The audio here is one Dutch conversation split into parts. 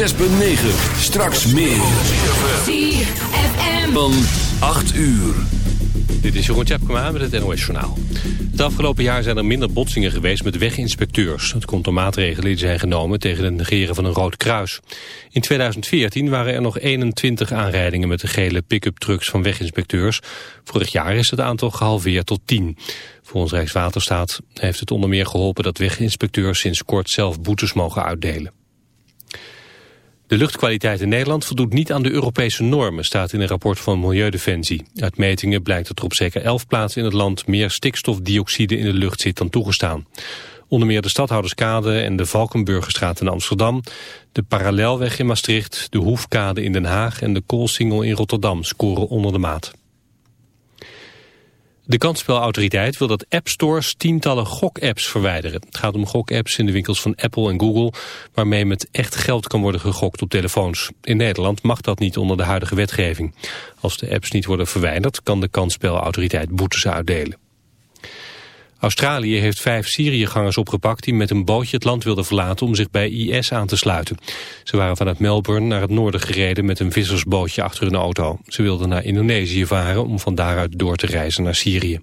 6.9. Straks meer. ZFM. Van 8 uur. Dit is Jeroen Tjepkema met het NOS Journaal. Het afgelopen jaar zijn er minder botsingen geweest met weginspecteurs. Het komt door maatregelen die zijn genomen tegen het negeren van een rood kruis. In 2014 waren er nog 21 aanrijdingen met de gele pick-up trucks van weginspecteurs. Vorig jaar is het aantal gehalveerd tot 10. Volgens Rijkswaterstaat heeft het onder meer geholpen dat weginspecteurs sinds kort zelf boetes mogen uitdelen. De luchtkwaliteit in Nederland voldoet niet aan de Europese normen, staat in een rapport van Milieudefensie. Uit metingen blijkt dat er op zeker 11 plaatsen in het land meer stikstofdioxide in de lucht zit dan toegestaan. Onder meer de Stadhouderskade en de Valkenburgerstraat in Amsterdam, de Parallelweg in Maastricht, de Hoefkade in Den Haag en de Koolsingel in Rotterdam scoren onder de maat. De kansspelautoriteit wil dat appstores tientallen gok-apps verwijderen. Het gaat om gok-apps in de winkels van Apple en Google... waarmee met echt geld kan worden gegokt op telefoons. In Nederland mag dat niet onder de huidige wetgeving. Als de apps niet worden verwijderd... kan de kansspelautoriteit boetes uitdelen. Australië heeft vijf Syriëgangers opgepakt die met een bootje het land wilden verlaten om zich bij IS aan te sluiten. Ze waren vanuit Melbourne naar het noorden gereden met een vissersbootje achter hun auto. Ze wilden naar Indonesië varen om van daaruit door te reizen naar Syrië.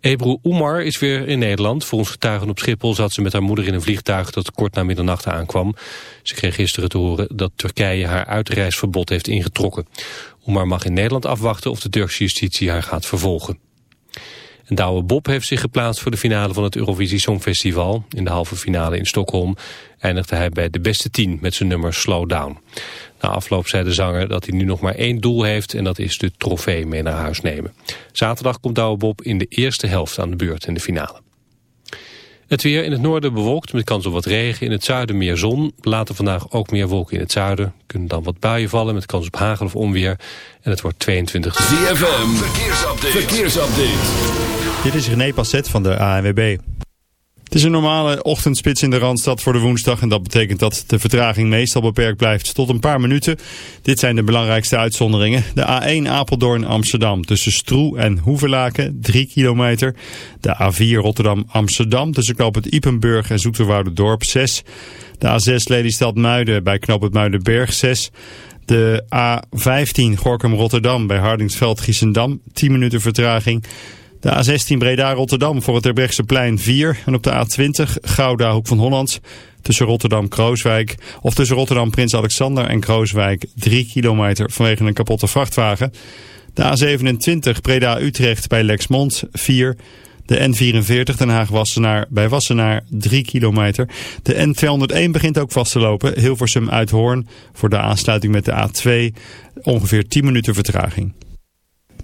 Ebru Oemar is weer in Nederland. Volgens getuigen op Schiphol zat ze met haar moeder in een vliegtuig dat kort na middernacht aankwam. Ze kreeg gisteren te horen dat Turkije haar uitreisverbod heeft ingetrokken. Oemar mag in Nederland afwachten of de Turkse justitie haar gaat vervolgen. En Douwe Bob heeft zich geplaatst voor de finale van het Eurovisie Songfestival. In de halve finale in Stockholm eindigde hij bij de beste tien met zijn nummer Slow Down. Na afloop zei de zanger dat hij nu nog maar één doel heeft en dat is de trofee mee naar huis nemen. Zaterdag komt Douwe Bob in de eerste helft aan de beurt in de finale. Het weer in het noorden bewolkt met kans op wat regen. In het zuiden meer zon. Later vandaag ook meer wolken in het zuiden. Kunnen dan wat buien vallen met kans op hagel of onweer. En het wordt 22 ZFM. Verkeersupdate. Verkeersupdate. Dit is René Passet van de ANWB. Het is een normale ochtendspits in de Randstad voor de woensdag en dat betekent dat de vertraging meestal beperkt blijft tot een paar minuten. Dit zijn de belangrijkste uitzonderingen. De A1 Apeldoorn Amsterdam tussen Stroe en Hoevelaken 3 kilometer. De A4 Rotterdam Amsterdam tussen knoop het Ipenburg en Dorp 6. De A6 Lelystad Muiden bij knoop het Muidenberg 6. De A15 Gorkum Rotterdam bij Hardingsveld Giessendam 10 minuten vertraging. De A16 Breda-Rotterdam voor het plein 4. En op de A20 Gouda Hoek van Holland tussen Rotterdam-Krooswijk. Of tussen Rotterdam-Prins Alexander en Krooswijk 3 kilometer vanwege een kapotte vrachtwagen. De A27 Breda-Utrecht bij Lexmond 4 de N44 Den Haag-Wassenaar bij Wassenaar 3 kilometer. De N201 begint ook vast te lopen. Hilversum uit Hoorn voor de aansluiting met de A2 ongeveer 10 minuten vertraging.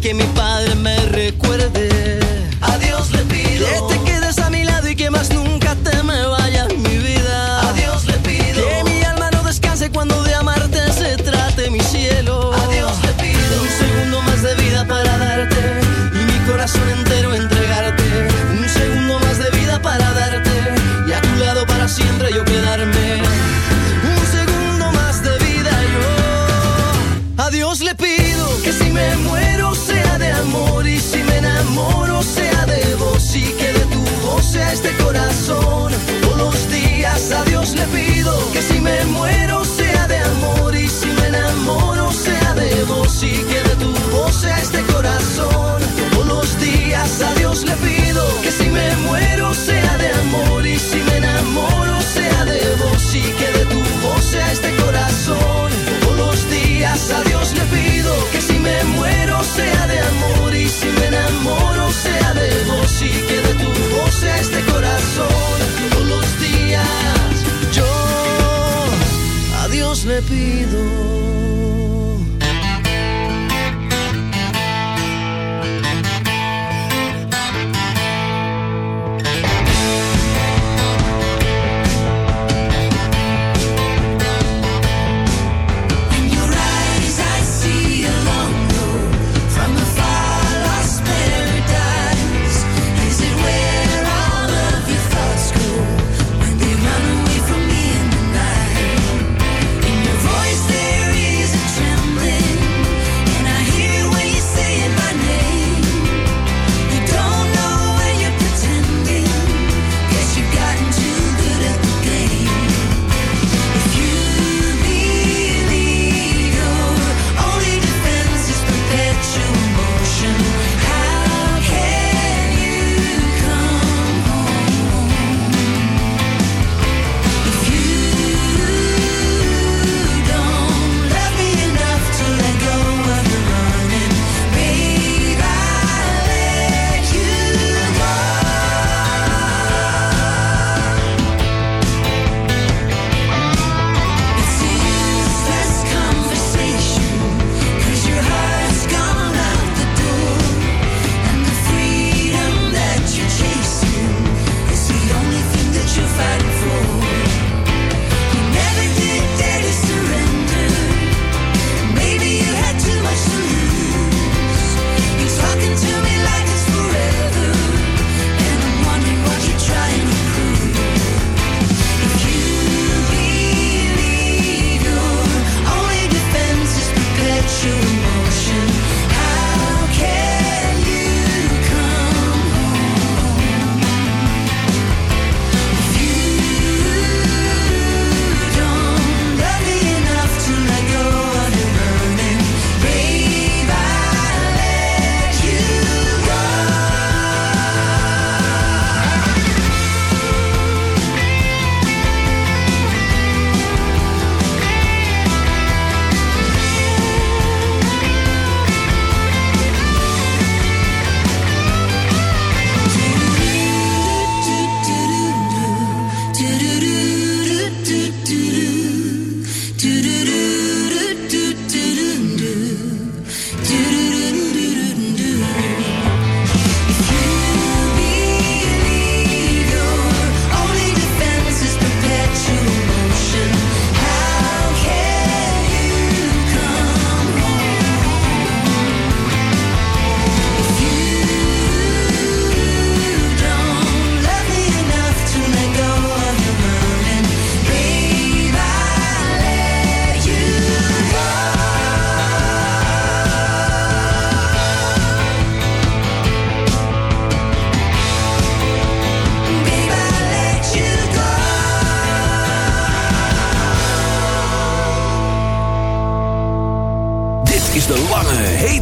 Que mi padre me despido.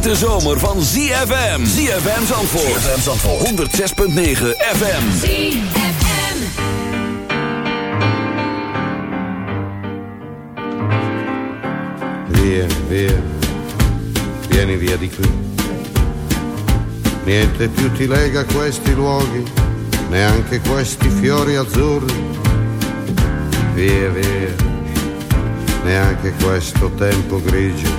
Hete zomer van ZFM. ZFM Zandvoort. ZFM Zandvoort. 106.9 FM. ZFM. Via, via, vieni via di qui. Niente più ti lega questi luoghi, neanche questi fiori azzurri. Via, via, neanche questo tempo grigio,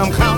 I'm counting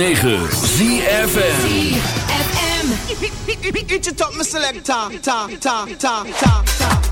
ZFM. Eat it up, my selector. Ta, ta, ta, ta, ta.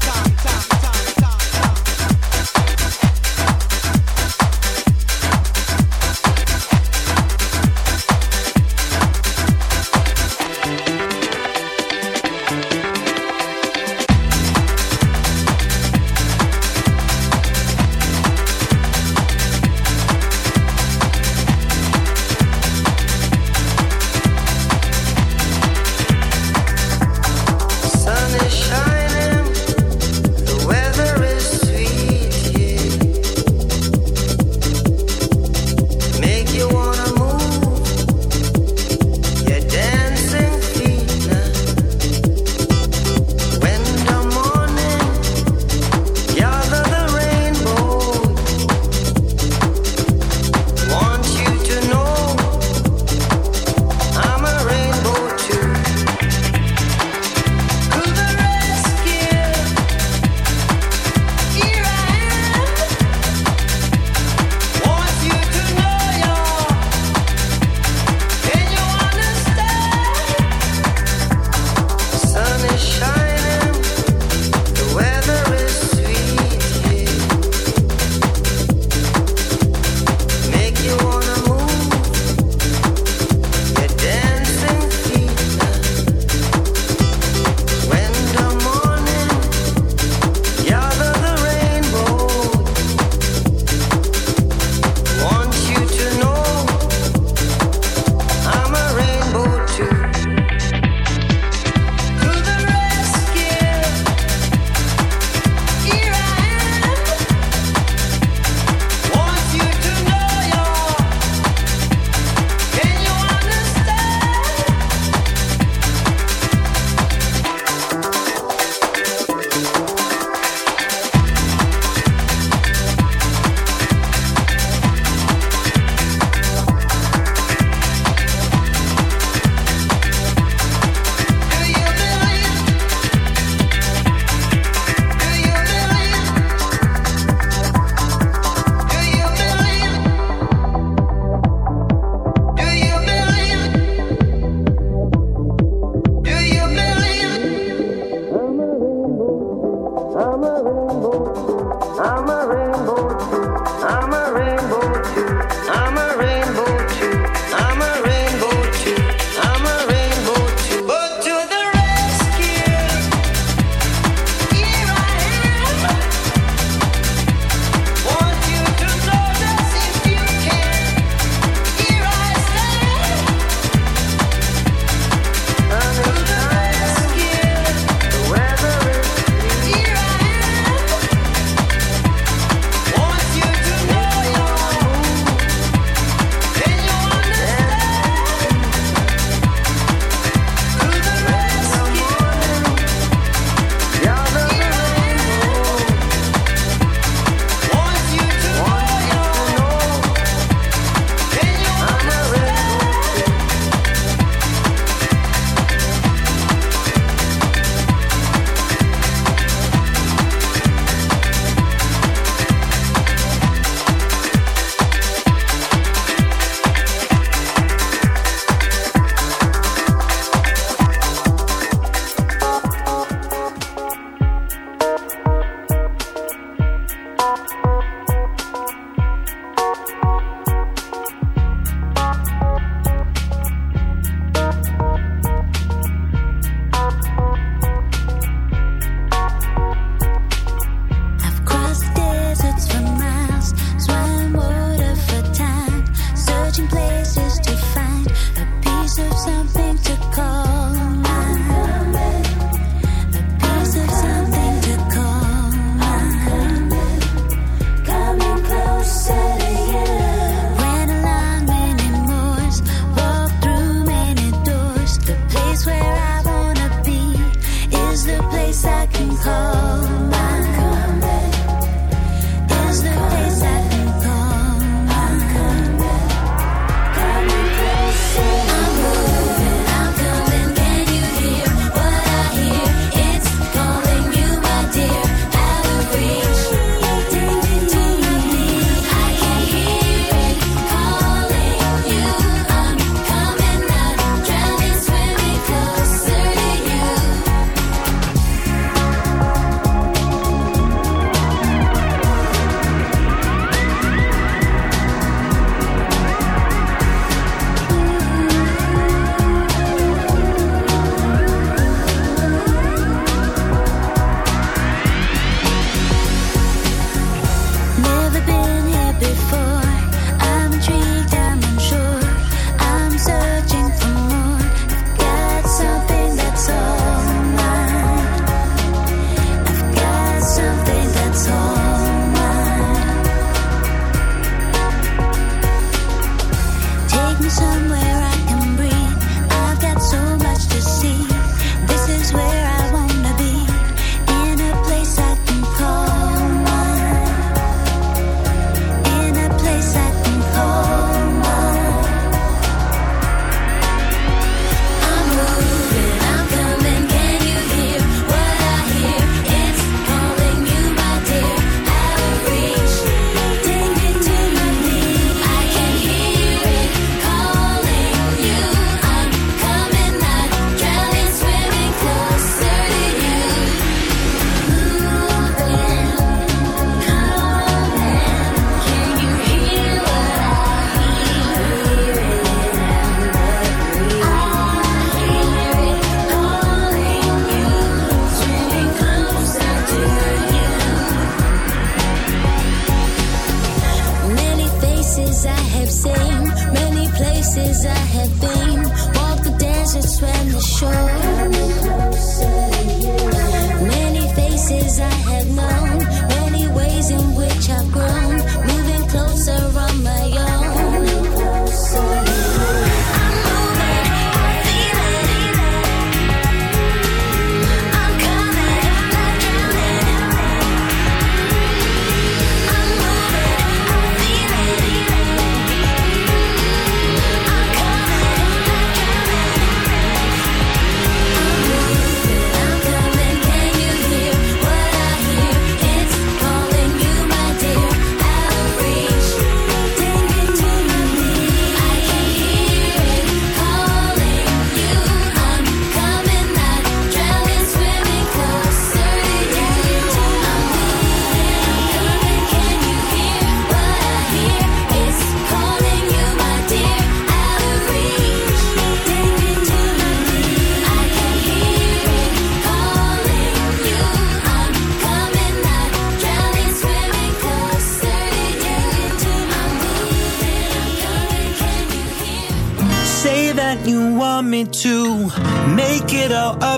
I have seen, many places I have been.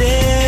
say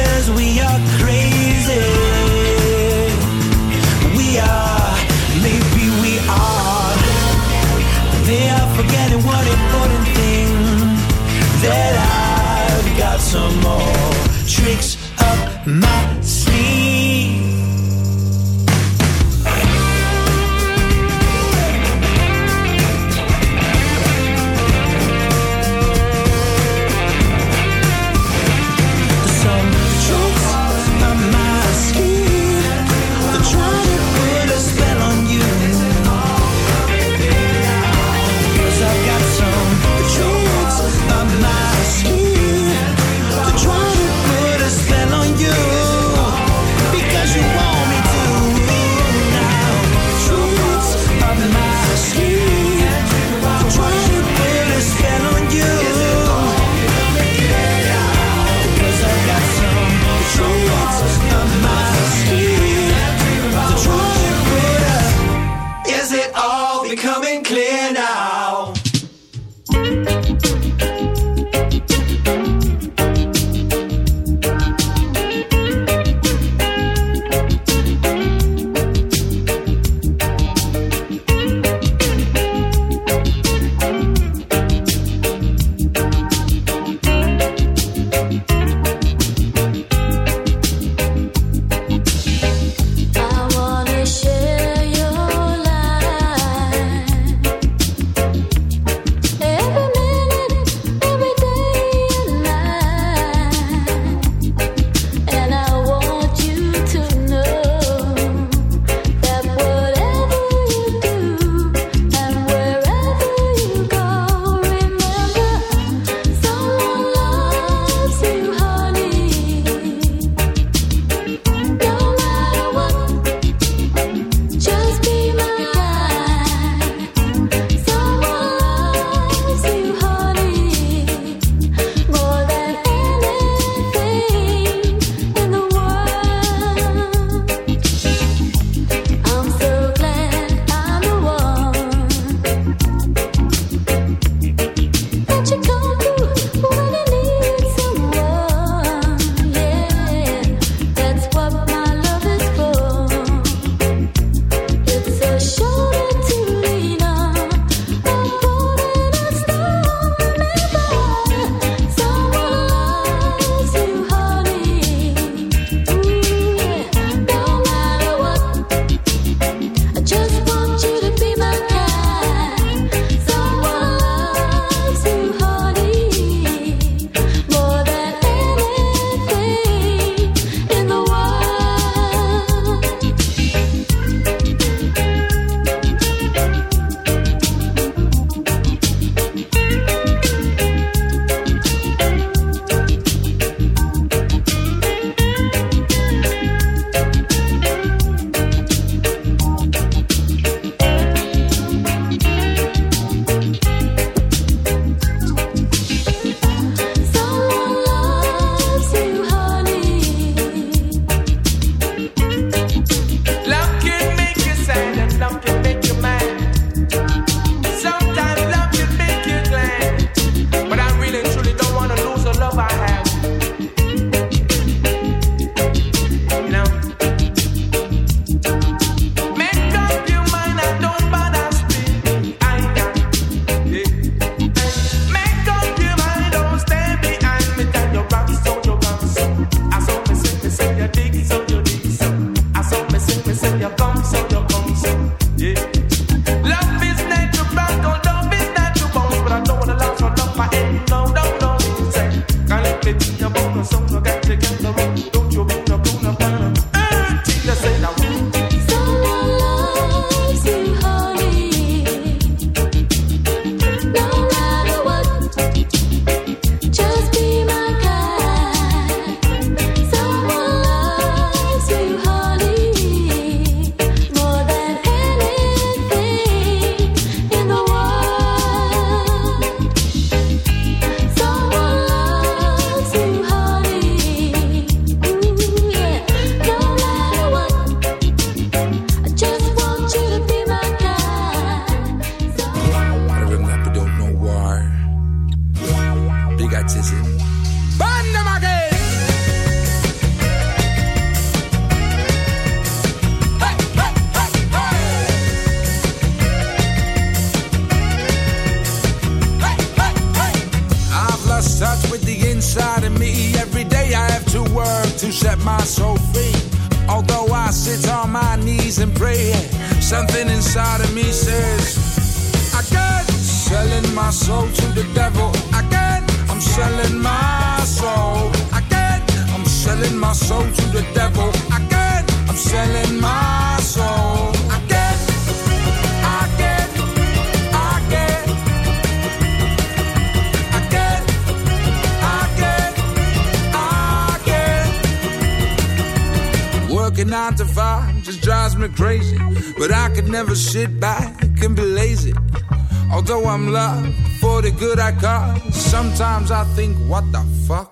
sometimes I think, what the fuck?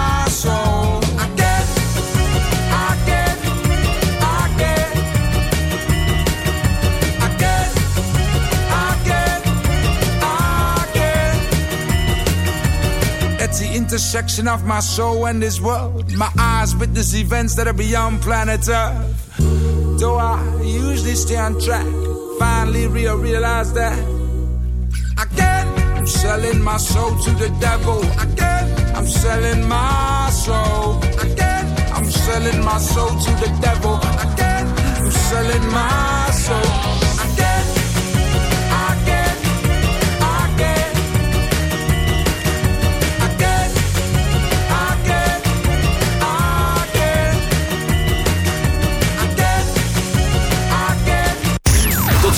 intersection of my soul and this world, my eyes witness events that are beyond planet Earth. Though I usually stay on track, finally real realize that again I'm selling my soul to the devil. Again, I'm selling my soul. Again, I'm selling my soul to the devil. Again, I'm selling my soul.